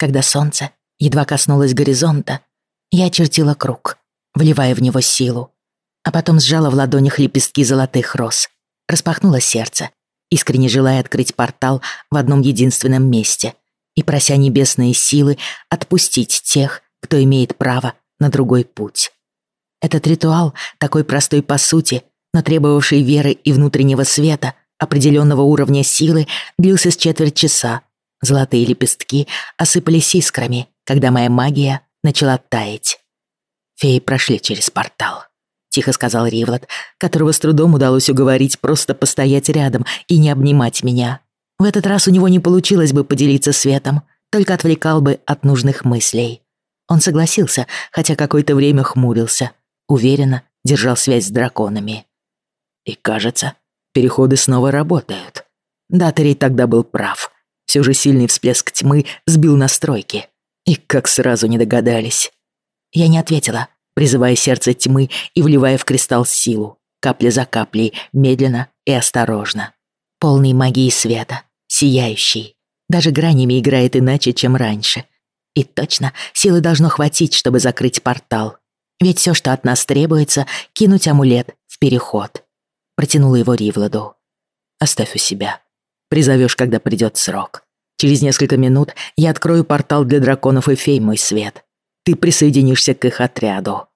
Когда солнце едва коснулось горизонта, я очертила круг, вливая в него силу, а потом сжала в ладонях лепестки золотых роз, распахнула сердце, искренне желая открыть портал в одном единственном месте и прося небесные силы отпустить тех, кто имеет право на другой путь. Этот ритуал, такой простой по сути, но требовавший веры и внутреннего света, определенного уровня силы, длился с четверть часа. Золотые лепестки осыпались искрами, когда моя магия начала таять. Феи прошли через портал. Тихо сказал Ривлот, которого с трудом удалось уговорить просто постоять рядом и не обнимать меня. В этот раз у него не получилось бы поделиться светом, только отвлекал бы от нужных мыслей. Он согласился, хотя какое-то время хмурился. Уверенно держал связь с драконами. И кажется, переходы снова работают. Датери тогда был прав. Все же сильный всплеск тьмы сбил настройки. И как сразу не догадались. Я не ответила, призывая сердце тьмы и вливая в кристалл силу, капля за каплей, медленно и осторожно. Полный магии света, сияющий. Даже гранями играет иначе, чем раньше. И точно, силы должно хватить, чтобы закрыть портал. Ведь все, что от нас требуется, кинуть амулет в переход. Протянула его Ривладу. Оставь у себя. Призовешь, когда придет срок. Через несколько минут я открою портал для драконов и фей, мой свет. Ты присоединишься к их отряду.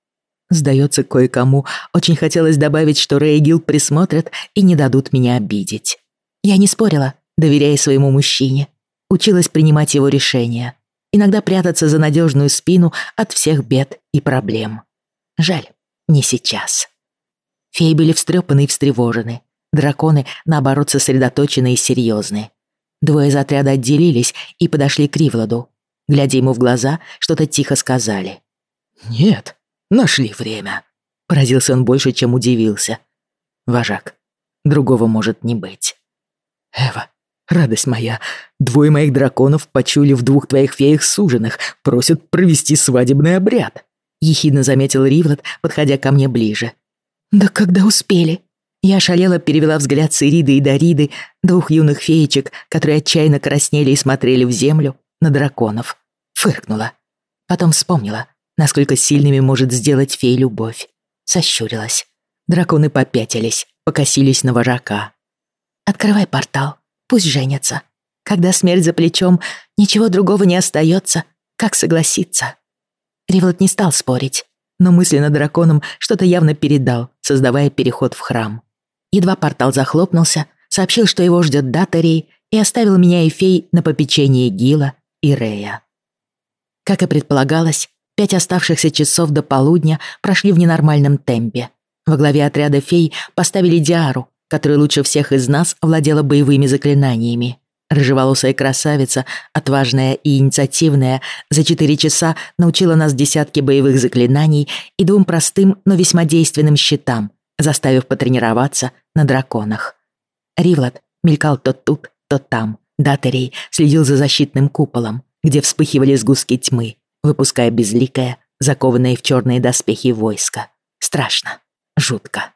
Сдается кое-кому, очень хотелось добавить, что Рэй и присмотрят и не дадут меня обидеть. Я не спорила, доверяя своему мужчине. Училась принимать его решения. Иногда прятаться за надежную спину от всех бед и проблем. Жаль, не сейчас. Феи были встрепаны и встревожены. Драконы, наоборот, сосредоточены и серьезны. Двое из отряда отделились и подошли к Ривладу. Глядя ему в глаза, что-то тихо сказали. «Нет, нашли время», — поразился он больше, чем удивился. «Вожак, другого может не быть». «Эва, радость моя, двое моих драконов почули в двух твоих феях суженых, просят провести свадебный обряд», — ехидно заметил Ривлад, подходя ко мне ближе. «Да когда успели?» Я шалела, перевела взгляд с Ириды и Дариды, двух юных феечек, которые отчаянно краснели и смотрели в землю, на драконов. Фыркнула. Потом вспомнила, насколько сильными может сделать фей любовь. Сощурилась. Драконы попятились, покосились на вожака. «Открывай портал, пусть женятся. Когда смерть за плечом, ничего другого не остается, как согласиться». Ривлот не стал спорить, но мысленно драконом что-то явно передал, создавая переход в храм. Едва портал захлопнулся, сообщил, что его ждет Датарей, и оставил меня и фей на попечении Гила и Рея. Как и предполагалось, пять оставшихся часов до полудня прошли в ненормальном темпе. Во главе отряда фей поставили Диару, которая лучше всех из нас владела боевыми заклинаниями. Рыжеволосая красавица, отважная и инициативная, за четыре часа научила нас десятки боевых заклинаний и двум простым, но весьма действенным щитам, заставив потренироваться на драконах. Ривлад мелькал то тут, то там, Даттерей следил за защитным куполом, где вспыхивали сгустки тьмы, выпуская безликое, закованное в черные доспехи войско. Страшно. Жутко.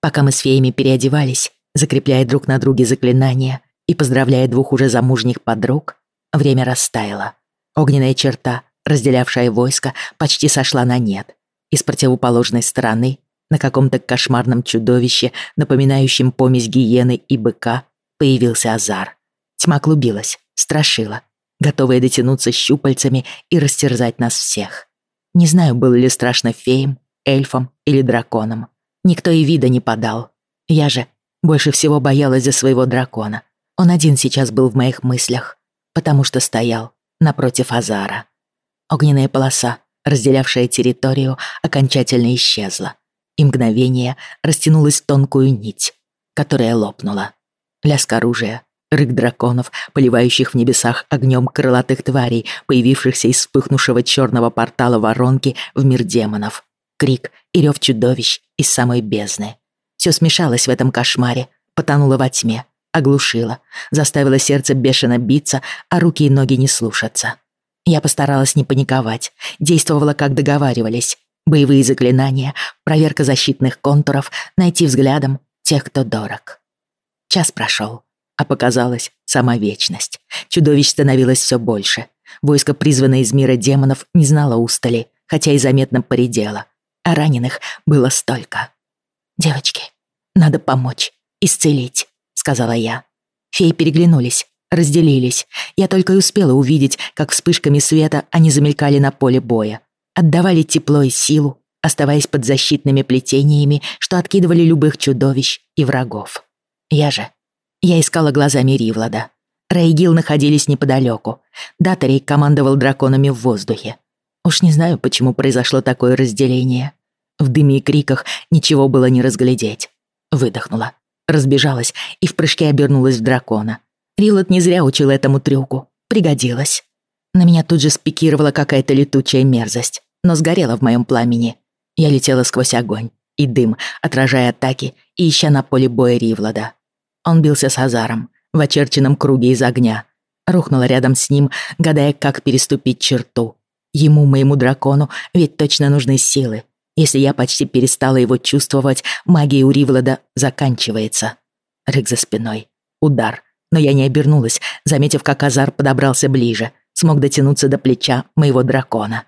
Пока мы с феями переодевались, закрепляя друг на друге заклинания и поздравляя двух уже замужних подруг, время растаяло. Огненная черта, разделявшая войско, почти сошла на нет. Из противоположной стороны, на каком-то кошмарном чудовище, напоминающем помесь гиены и быка, появился Азар. Тьма клубилась, страшила, готовая дотянуться щупальцами и растерзать нас всех. Не знаю, было ли страшно феям, эльфам или драконам. Никто и вида не подал. Я же больше всего боялась за своего дракона. Он один сейчас был в моих мыслях, потому что стоял напротив Азара. Огненная полоса, разделявшая территорию, окончательно исчезла. И мгновение растянулась тонкую нить, которая лопнула. Лязг оружия, Рык драконов, поливающих в небесах огнем крылатых тварей, появившихся из вспыхнувшего черного портала воронки в мир демонов. Крик и рев чудовищ из самой бездны. Все смешалось в этом кошмаре, потонуло во тьме, оглушило, заставило сердце бешено биться, а руки и ноги не слушаться. Я постаралась не паниковать, действовала, как договаривались. Боевые заклинания, проверка защитных контуров, найти взглядом тех, кто дорог. Час прошел а показалась сама вечность. Чудовищ становилось все больше. Войско, призванное из мира демонов, не знало устали, хотя и заметно поредело. А раненых было столько. «Девочки, надо помочь, исцелить», — сказала я. Феи переглянулись, разделились. Я только и успела увидеть, как вспышками света они замелькали на поле боя. Отдавали тепло и силу, оставаясь под защитными плетениями, что откидывали любых чудовищ и врагов. Я же... Я искала глазами Ривлада. Рэй и Гил находились неподалеку. Датарей командовал драконами в воздухе. Уж не знаю, почему произошло такое разделение. В дыме и криках ничего было не разглядеть. Выдохнула, разбежалась и в прыжке обернулась в дракона. Рилот не зря учил этому трюку. Пригодилась. На меня тут же спикировала какая-то летучая мерзость, но сгорела в моем пламени. Я летела сквозь огонь и дым, отражая атаки и ища на поле боя Ривлада. Он бился с Азаром в очерченном круге из огня. Рухнула рядом с ним, гадая, как переступить черту. Ему, моему дракону, ведь точно нужны силы. Если я почти перестала его чувствовать, магия у Ривлада заканчивается. Рык за спиной. Удар. Но я не обернулась, заметив, как Азар подобрался ближе, смог дотянуться до плеча моего дракона.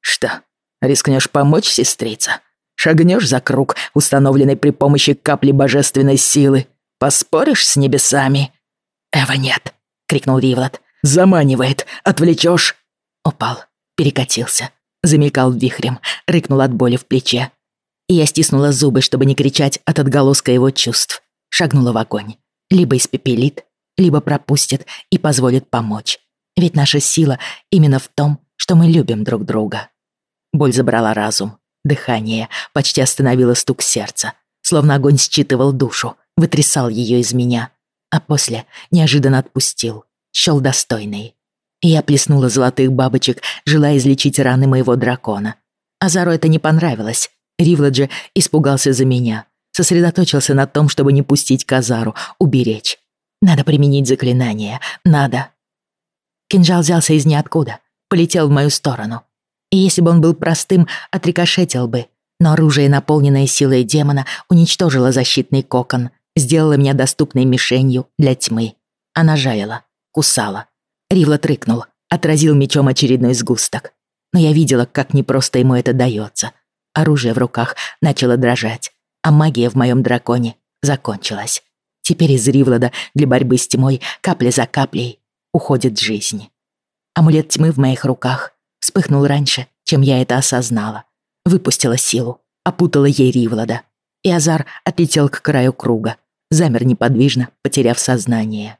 «Что, рискнешь помочь, сестрица? Шагнешь за круг, установленный при помощи капли божественной силы? Поспоришь с небесами?» «Эва, нет!» — крикнул Ривлад. «Заманивает! Отвлечешь!» Упал, перекатился, замелькал вихрем, рыкнул от боли в плече. И я стиснула зубы, чтобы не кричать от отголоска его чувств. Шагнула в огонь. Либо испепелит, либо пропустит и позволит помочь. Ведь наша сила именно в том, что мы любим друг друга. Боль забрала разум, дыхание, почти остановило стук сердца, словно огонь считывал душу, вытрясал ее из меня, а после неожиданно отпустил, счёл достойный. И я плеснула золотых бабочек, желая излечить раны моего дракона. Азару это не понравилось. Ривладже испугался за меня, сосредоточился на том, чтобы не пустить Казару, уберечь. Надо применить заклинание, надо. Кинжал взялся из ниоткуда, полетел в мою сторону. И если бы он был простым, отрикошетил бы. Но оружие, наполненное силой демона, уничтожило защитный кокон, сделало меня доступной мишенью для тьмы. Она жаяла, кусала. Ривла трыкнул, отразил мечом очередной сгусток. Но я видела, как непросто ему это дается. Оружие в руках начало дрожать, а магия в моем драконе закончилась. Теперь из Ривлада для борьбы с тьмой капля за каплей уходит жизнь. Амулет тьмы в моих руках вспыхнул раньше, чем я это осознала. Выпустила силу, опутала ей Ривлада. И Азар отлетел к краю круга, замер неподвижно, потеряв сознание.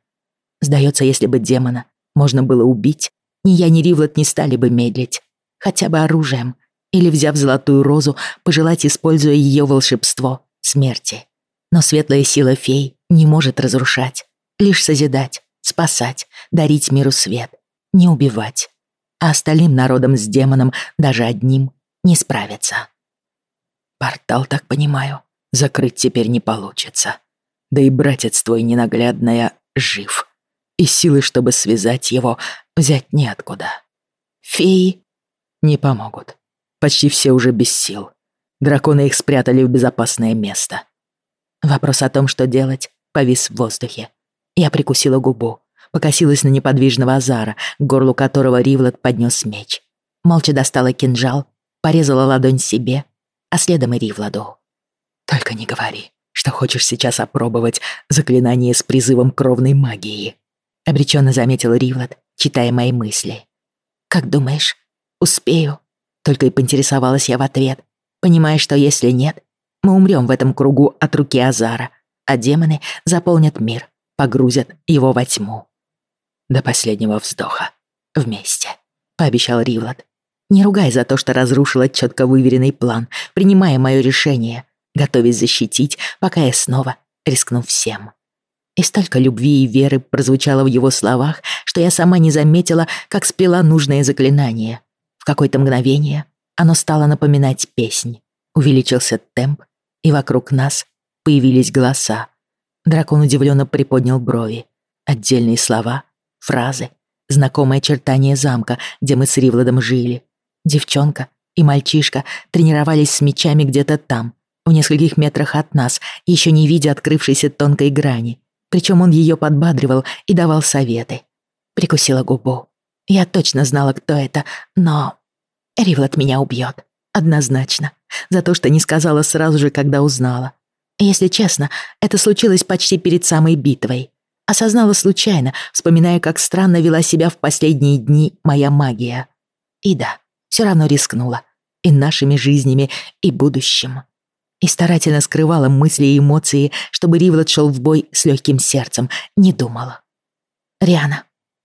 Сдается, если бы демона можно было убить, ни я, ни Ривлад не стали бы медлить. Хотя бы оружием. Или, взяв золотую розу, пожелать, используя ее волшебство, смерти. Но светлая сила фей не может разрушать, лишь созидать спасать, дарить миру свет, не убивать. А остальным народам с демоном, даже одним, не справиться. Портал, так понимаю, закрыть теперь не получится. Да и братец твой ненаглядная жив. И силы, чтобы связать его, взять неоткуда. Феи не помогут. Почти все уже без сил. Драконы их спрятали в безопасное место. Вопрос о том, что делать, повис в воздухе. Я прикусила губу, покосилась на неподвижного Азара, к горлу которого Ривлот поднес меч. Молча достала кинжал, порезала ладонь себе, а следом и Ривладу. «Только не говори, что хочешь сейчас опробовать заклинание с призывом кровной магии», обреченно заметил Ривлот, читая мои мысли. «Как думаешь, успею?» Только и поинтересовалась я в ответ, понимая, что если нет, мы умрем в этом кругу от руки Азара, а демоны заполнят мир погрузят его во тьму. До последнего вздоха. Вместе. Пообещал Ривлад. Не ругай за то, что разрушила четко выверенный план, принимая мое решение, готовясь защитить, пока я снова рискну всем. И столько любви и веры прозвучало в его словах, что я сама не заметила, как сплела нужное заклинание. В какое-то мгновение оно стало напоминать песнь. Увеличился темп, и вокруг нас появились голоса, Дракон удивленно приподнял брови. Отдельные слова, фразы, знакомое очертание замка, где мы с Ривладом жили. Девчонка и мальчишка тренировались с мечами где-то там, в нескольких метрах от нас, еще не видя открывшейся тонкой грани. Причем он ее подбадривал и давал советы. Прикусила губу. Я точно знала, кто это, но... Ривлот меня убьет. Однозначно. За то, что не сказала сразу же, когда узнала. Если честно, это случилось почти перед самой битвой. Осознала случайно, вспоминая, как странно вела себя в последние дни моя магия. И да, все равно рискнула. И нашими жизнями, и будущим. И старательно скрывала мысли и эмоции, чтобы Ривлот шел в бой с легким сердцем. Не думала. «Риана!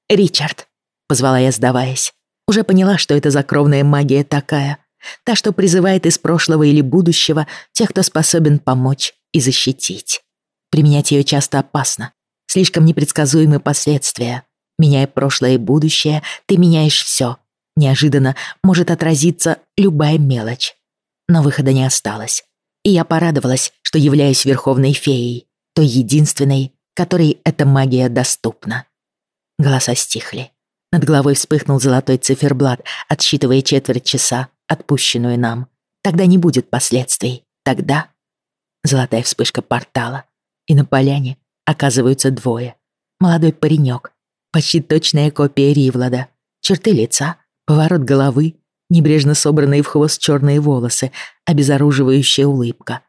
Ричард!» — позвала я, сдаваясь. Уже поняла, что это за кровная магия такая. Та, что призывает из прошлого или будущего тех, кто способен помочь и защитить. Применять ее часто опасно. Слишком непредсказуемы последствия. Меняя прошлое и будущее, ты меняешь все. Неожиданно может отразиться любая мелочь. Но выхода не осталось. И я порадовалась, что являюсь Верховной Феей, той единственной, которой эта магия доступна. Голоса стихли. Над головой вспыхнул золотой циферблат, отсчитывая четверть часа, отпущенную нам. Тогда не будет последствий. Тогда... Золотая вспышка портала. И на поляне оказываются двое. Молодой паренек, почти точная копия Ривлада. Черты лица, поворот головы, небрежно собранные в хвост черные волосы, обезоруживающая улыбка.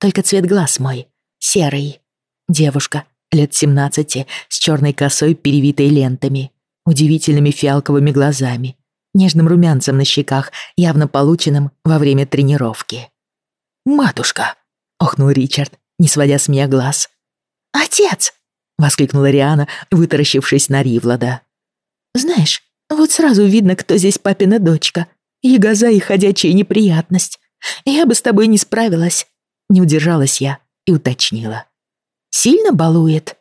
Только цвет глаз мой — серый. Девушка, лет 17, с черной косой, перевитой лентами удивительными фиалковыми глазами, нежным румянцем на щеках, явно полученным во время тренировки. «Матушка!» — охнул Ричард, не сводя с меня глаз. «Отец!» — воскликнула Риана, вытаращившись на Ривлада. «Знаешь, вот сразу видно, кто здесь папина дочка. Ягоза и ходячая неприятность. Я бы с тобой не справилась». Не удержалась я и уточнила. «Сильно балует?»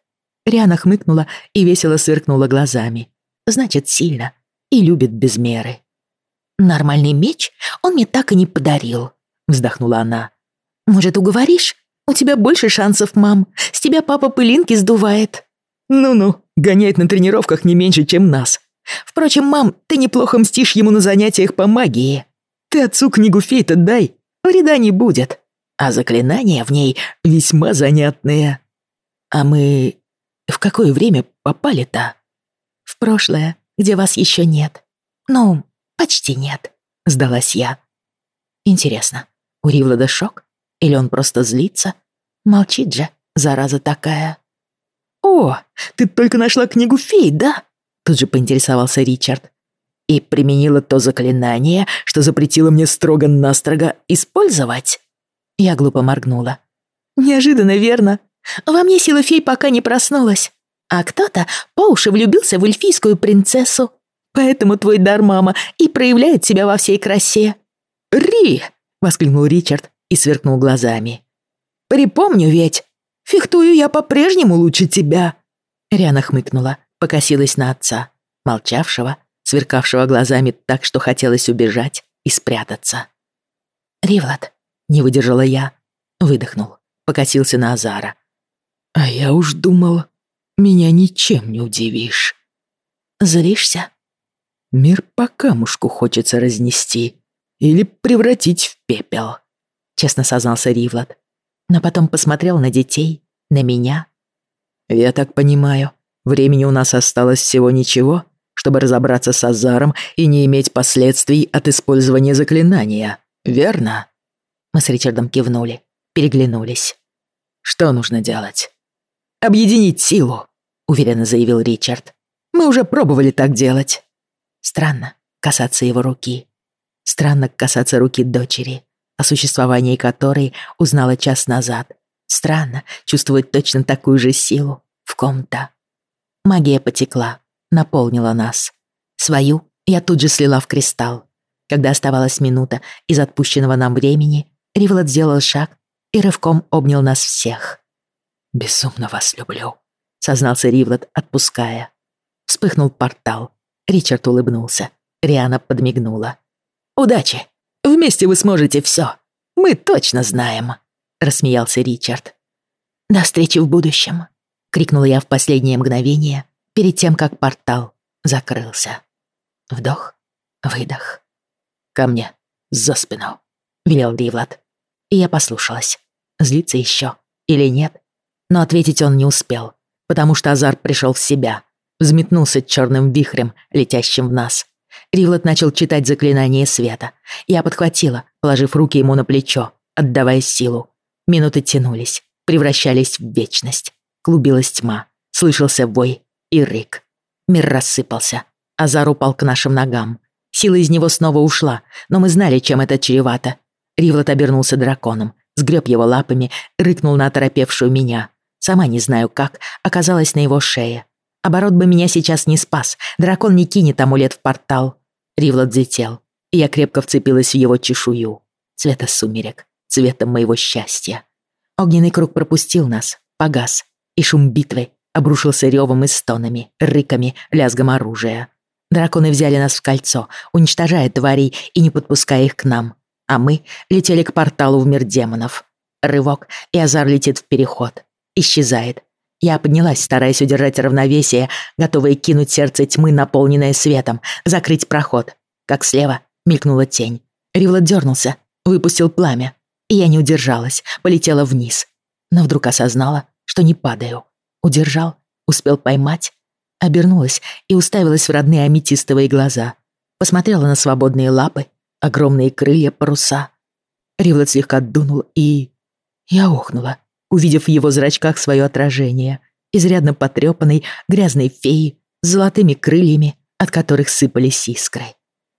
Риана хмыкнула и весело сверкнула глазами значит сильно и любит без меры. «Нормальный меч он мне так и не подарил», — вздохнула она. «Может, уговоришь? У тебя больше шансов, мам. С тебя папа пылинки сдувает». «Ну-ну, гоняет на тренировках не меньше, чем нас. Впрочем, мам, ты неплохо мстишь ему на занятиях по магии. Ты отцу книгу фейта дай, вреда не будет. А заклинания в ней весьма занятные. А мы в какое время попали-то?» в прошлое, где вас еще нет. Ну, почти нет», — сдалась я. Интересно, у Ривлада шок? Или он просто злится? Молчит же, зараза такая. «О, ты только нашла книгу фей, да?» Тут же поинтересовался Ричард. «И применила то заклинание, что запретило мне строго-настрого использовать?» Я глупо моргнула. «Неожиданно, верно? Во мне сила фей пока не проснулась а кто-то по уши влюбился в эльфийскую принцессу. Поэтому твой дар, мама, и проявляет себя во всей красе». «Ри!» — воскликнул Ричард и сверкнул глазами. «Припомню ведь, фехтую я по-прежнему лучше тебя». Риана хмыкнула, покосилась на отца, молчавшего, сверкавшего глазами так, что хотелось убежать и спрятаться. «Ривлад», — не выдержала я, выдохнул, покосился на Азара. «А я уж думал, меня ничем не удивишь. Злишься? Мир по камушку хочется разнести или превратить в пепел, честно сознался Ривлад. Но потом посмотрел на детей, на меня. Я так понимаю, времени у нас осталось всего ничего, чтобы разобраться с Азаром и не иметь последствий от использования заклинания, верно? Мы с Ричардом кивнули, переглянулись. Что нужно делать? Объединить силу, уверенно заявил Ричард. Мы уже пробовали так делать. Странно касаться его руки. Странно касаться руки дочери, о существовании которой узнала час назад. Странно чувствовать точно такую же силу в ком-то. Магия потекла, наполнила нас. Свою я тут же слила в кристалл. Когда оставалась минута из отпущенного нам времени, Риволод сделал шаг и рывком обнял нас всех. «Безумно вас люблю», сознался Ривлад, отпуская. Вспыхнул портал. Ричард улыбнулся. Риана подмигнула. «Удачи! Вместе вы сможете все. Мы точно знаем!» Рассмеялся Ричард. «До встречи в будущем!» Крикнула я в последнее мгновение, перед тем, как портал закрылся. Вдох, выдох. «Ко мне, за спину!» Велел Ривлад. И я послушалась. Злиться еще или нет? Но ответить он не успел потому что Азар пришел в себя. взметнулся черным вихрем, летящим в нас. Ривлот начал читать заклинание света. Я подхватила, положив руки ему на плечо, отдавая силу. Минуты тянулись, превращались в вечность. Клубилась тьма, слышался вой и рык. Мир рассыпался. Азар упал к нашим ногам. Сила из него снова ушла, но мы знали, чем это чревато. Ривлот обернулся драконом, сгреб его лапами, рыкнул на оторопевшую меня. Сама не знаю как, оказалась на его шее. Оборот бы меня сейчас не спас, дракон не кинет амулет в портал. Ривлот взлетел, и я крепко вцепилась в его чешую. Цвета сумерек, цвета моего счастья. Огненный круг пропустил нас, погас, и шум битвы обрушился ревом и стонами, рыками, лязгом оружия. Драконы взяли нас в кольцо, уничтожая тварей и не подпуская их к нам. А мы летели к порталу в мир демонов. Рывок, и Азар летит в переход. Исчезает. Я поднялась, стараясь удержать равновесие, готовая кинуть сердце тьмы, наполненное светом, закрыть проход. Как слева мелькнула тень. Ривлот дернулся, выпустил пламя. И я не удержалась, полетела вниз. Но вдруг осознала, что не падаю. Удержал, успел поймать Обернулась и уставилась в родные аметистовые глаза. Посмотрела на свободные лапы, огромные крылья, паруса. Ривлот слегка дунул и... Я охнула, увидев в его зрачках свое отражение. Изрядно потрепанной, грязной феи с золотыми крыльями, от которых сыпались искры.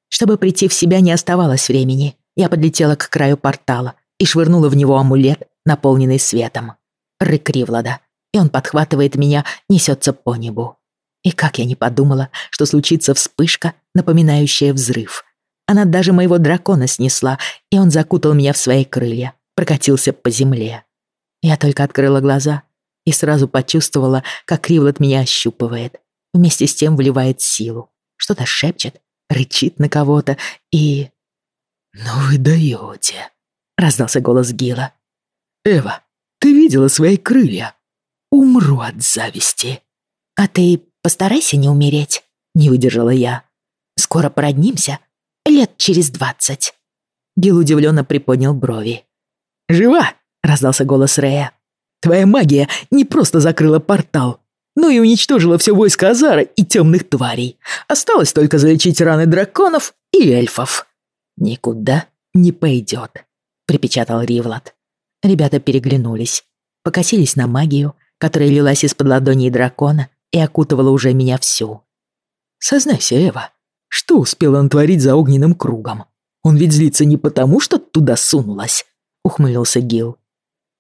Чтобы прийти в себя, не оставалось времени. Я подлетела к краю портала и швырнула в него амулет, наполненный светом. Рык Ривлада, и он подхватывает меня, несется по небу. И как я не подумала, что случится вспышка, напоминающая взрыв. Она даже моего дракона снесла, и он закутал меня в свои крылья, прокатился по земле. Я только открыла глаза и сразу почувствовала, как Ривлот меня ощупывает. Вместе с тем вливает силу. Что-то шепчет, рычит на кого-то и... «Ну вы даете», — раздался голос Гила. «Эва, ты видела свои крылья? Умру от зависти». «А ты Постарайся не умереть», — не выдержала я. «Скоро породнимся, лет через двадцать». Гил удивленно приподнял брови. «Жива!» — раздался голос Рея. «Твоя магия не просто закрыла портал, но и уничтожила все войско Азара и темных тварей. Осталось только залечить раны драконов и эльфов». «Никуда не пойдет», — припечатал Ривлад. Ребята переглянулись, покосились на магию, которая лилась из-под ладоней дракона и окутывала уже меня всю. «Сознайся, Эва, что успел он творить за огненным кругом? Он ведь злится не потому, что туда сунулась», — ухмылился Гил.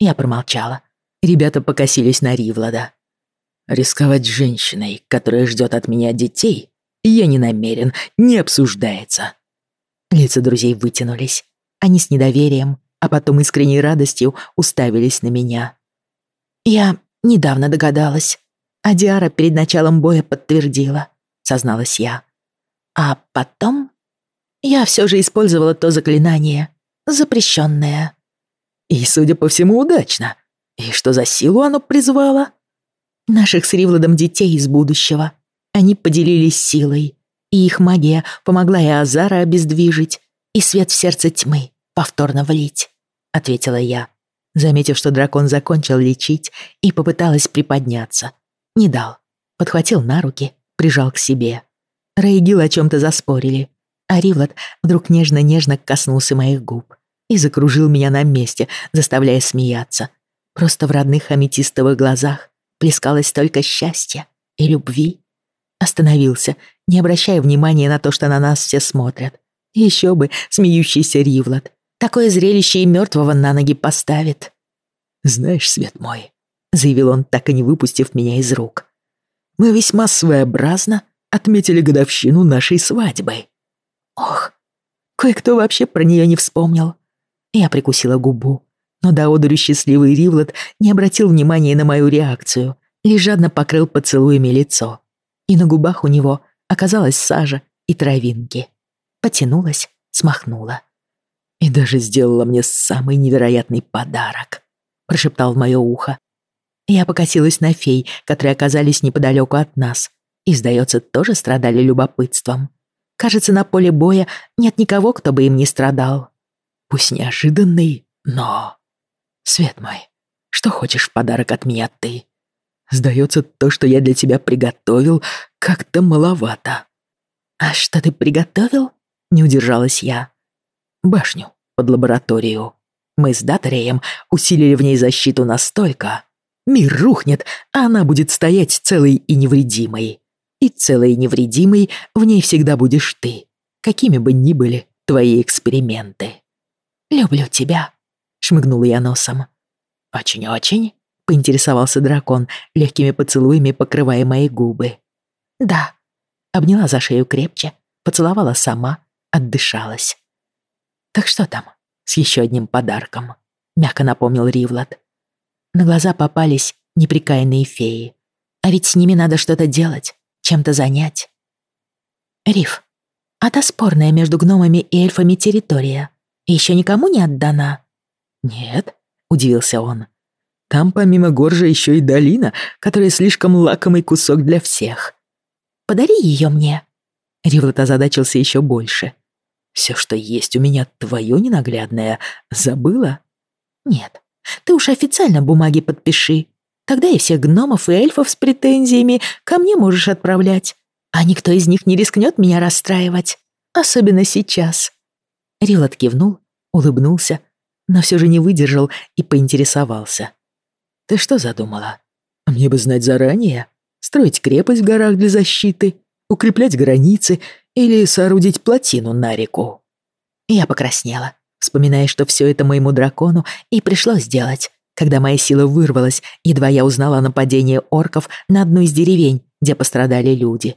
Я промолчала. Ребята покосились на Ривлада. «Рисковать женщиной, которая ждет от меня детей, я не намерен, не обсуждается». Лица друзей вытянулись. Они с недоверием, а потом искренней радостью уставились на меня. «Я недавно догадалась», а Диара перед началом боя подтвердила, созналась я. А потом я все же использовала то заклинание, запрещенное. И, судя по всему, удачно. И что за силу оно призвало? Наших с Ривладом детей из будущего. Они поделились силой, и их магия помогла и Азара обездвижить, и свет в сердце тьмы повторно влить, ответила я, заметив, что дракон закончил лечить и попыталась приподняться, не дал. Подхватил на руки, прижал к себе. Рэй и Гил о чем-то заспорили, а Ривлад вдруг нежно-нежно коснулся моих губ и закружил меня на месте, заставляя смеяться. Просто в родных аметистовых глазах плескалось только счастья и любви. Остановился, не обращая внимания на то, что на нас все смотрят. Еще бы, смеющийся Ривлад. Такое зрелище и мертвого на ноги поставит. «Знаешь, свет мой, заявил он, так и не выпустив меня из рук. «Мы весьма своеобразно отметили годовщину нашей свадьбы». «Ох, кое-кто вообще про нее не вспомнил». Я прикусила губу, но до счастливый Ривлот не обратил внимания на мою реакцию, лишь жадно покрыл поцелуями лицо. И на губах у него оказалась сажа и травинки. Потянулась, смахнула. «И даже сделала мне самый невероятный подарок», прошептал в мое ухо, я покосилась на фей, которые оказались неподалеку от нас. И, сдается, тоже страдали любопытством. Кажется, на поле боя нет никого, кто бы им не страдал. Пусть неожиданный, но... Свет мой, что хочешь в подарок от меня ты? Сдается, то, что я для тебя приготовил, как-то маловато». «А что ты приготовил?» — не удержалась я. «Башню под лабораторию. Мы с Датареем усилили в ней защиту настолько. Мир рухнет, а она будет стоять целой и невредимой. И целой и невредимой в ней всегда будешь ты, какими бы ни были твои эксперименты». «Люблю тебя», — шмыгнула я носом. «Очень-очень?» — поинтересовался дракон, легкими поцелуями покрывая мои губы. «Да». Обняла за шею крепче, поцеловала сама, отдышалась. «Так что там с еще одним подарком?» — мягко напомнил Ривлад. На глаза попались неприкаянные феи. А ведь с ними надо что-то делать, чем-то занять. Риф, а та спорная между гномами и эльфами территория еще никому не отдана?» «Нет», — удивился он. «Там помимо гор же еще и долина, которая слишком лакомый кусок для всех». «Подари ее мне». Ривлот озадачился еще больше. «Все, что есть у меня, твое ненаглядное, забыла?» «Нет, ты уж официально бумаги подпиши. Тогда и всех гномов и эльфов с претензиями ко мне можешь отправлять. А никто из них не рискнет меня расстраивать. Особенно сейчас». Рилот кивнул, улыбнулся, но все же не выдержал и поинтересовался. «Ты что задумала? Мне бы знать заранее. Строить крепость в горах для защиты, укреплять границы или соорудить плотину на реку?» Я покраснела, вспоминая, что все это моему дракону и пришлось сделать, когда моя сила вырвалась, едва я узнала о нападении орков на одну из деревень, где пострадали люди.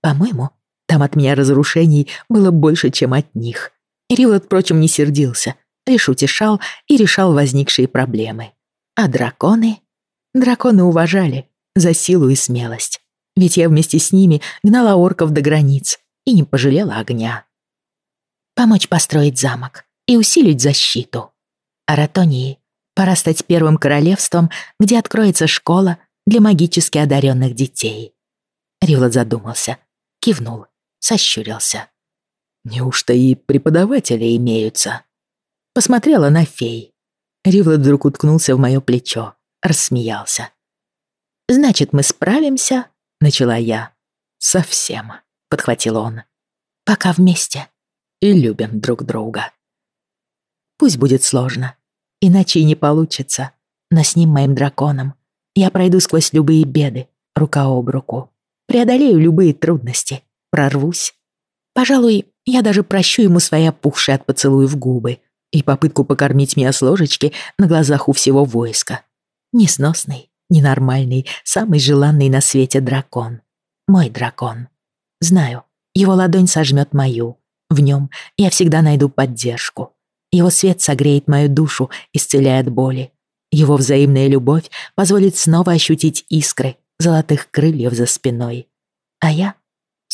По-моему, там от меня разрушений было больше, чем от них. Рилот, впрочем, не сердился, лишь утешал и решал возникшие проблемы. А драконы? Драконы уважали за силу и смелость. Ведь я вместе с ними гнала орков до границ и не пожалела огня. Помочь построить замок и усилить защиту. А Ратонии пора стать первым королевством, где откроется школа для магически одаренных детей. Рилот задумался, кивнул, сощурился. Неужто и преподаватели имеются? Посмотрела на фей. Ривлад вдруг уткнулся в мое плечо, рассмеялся. «Значит, мы справимся?» — начала я. «Совсем», — подхватил он. «Пока вместе». «И любим друг друга». «Пусть будет сложно, иначе и не получится. Но с ним, моим драконом, я пройду сквозь любые беды, рука об руку. Преодолею любые трудности, прорвусь. Пожалуй, я даже прощу ему свои опухшие от поцелуев губы и попытку покормить меня с ложечки на глазах у всего войска. Несносный, ненормальный, самый желанный на свете дракон. Мой дракон. Знаю, его ладонь сожмет мою. В нем я всегда найду поддержку. Его свет согреет мою душу, исцеляя от боли. Его взаимная любовь позволит снова ощутить искры золотых крыльев за спиной. А я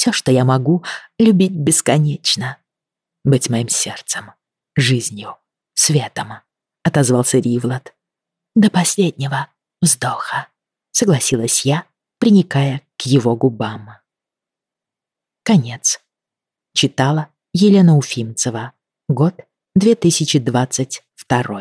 все, что я могу, любить бесконечно. Быть моим сердцем, жизнью, светом, отозвался Ривлад. До последнего вздоха, согласилась я, приникая к его губам. Конец. Читала Елена Уфимцева. Год 2022.